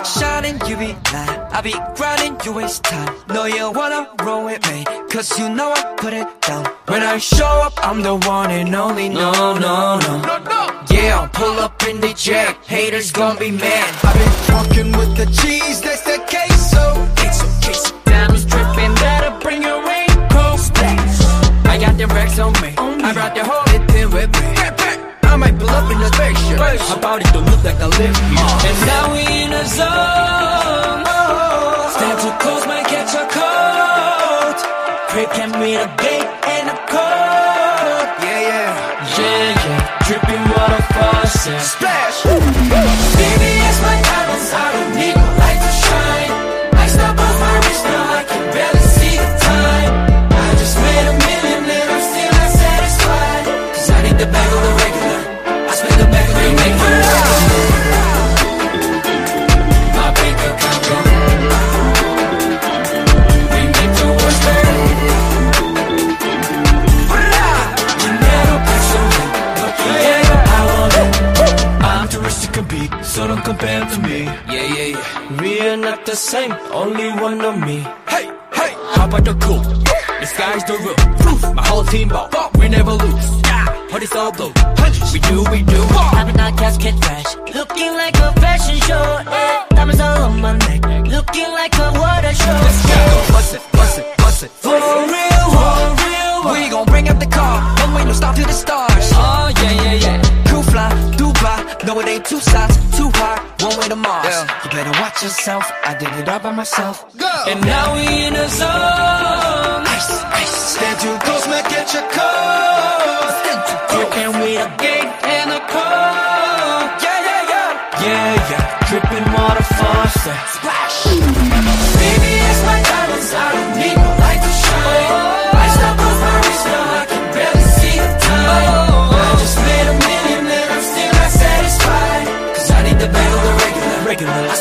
like shining, you be lying. I be grinding, you waste time. No, you wanna roll with me, cause you know I put it down. When I show up, I'm the one and only. No, no, no. no Yeah, I'll pull up in the jack. Haters gon' be mad. I've been fucking with the cheese, Might up in the spaceship. My body don't look like I live here. And now we in a zone. Stand too close, might catch a cold. Crib can meet a gate and a code. Yeah, yeah. Yeah, yeah. Dripping water faucet. Don't compare to me. Yeah, yeah, yeah. We are not the same, only one of me. Hey, hey, how about the cool? The sky's the roof. My whole team ball, we never lose. What is all blue? We do, we do. Having that casket fresh, looking like a fashion show. Yeah. No it ain't two sides, too hard, one way to Mars. You better watch yourself, I did it all by myself. Go! And now we in a zone. ice, ice. Stand too close, might get your cold. You can read a gate and a code. Yeah, yeah, yeah. Yeah, yeah. Dripping water faucet.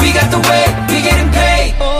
We got the way, we getting paid.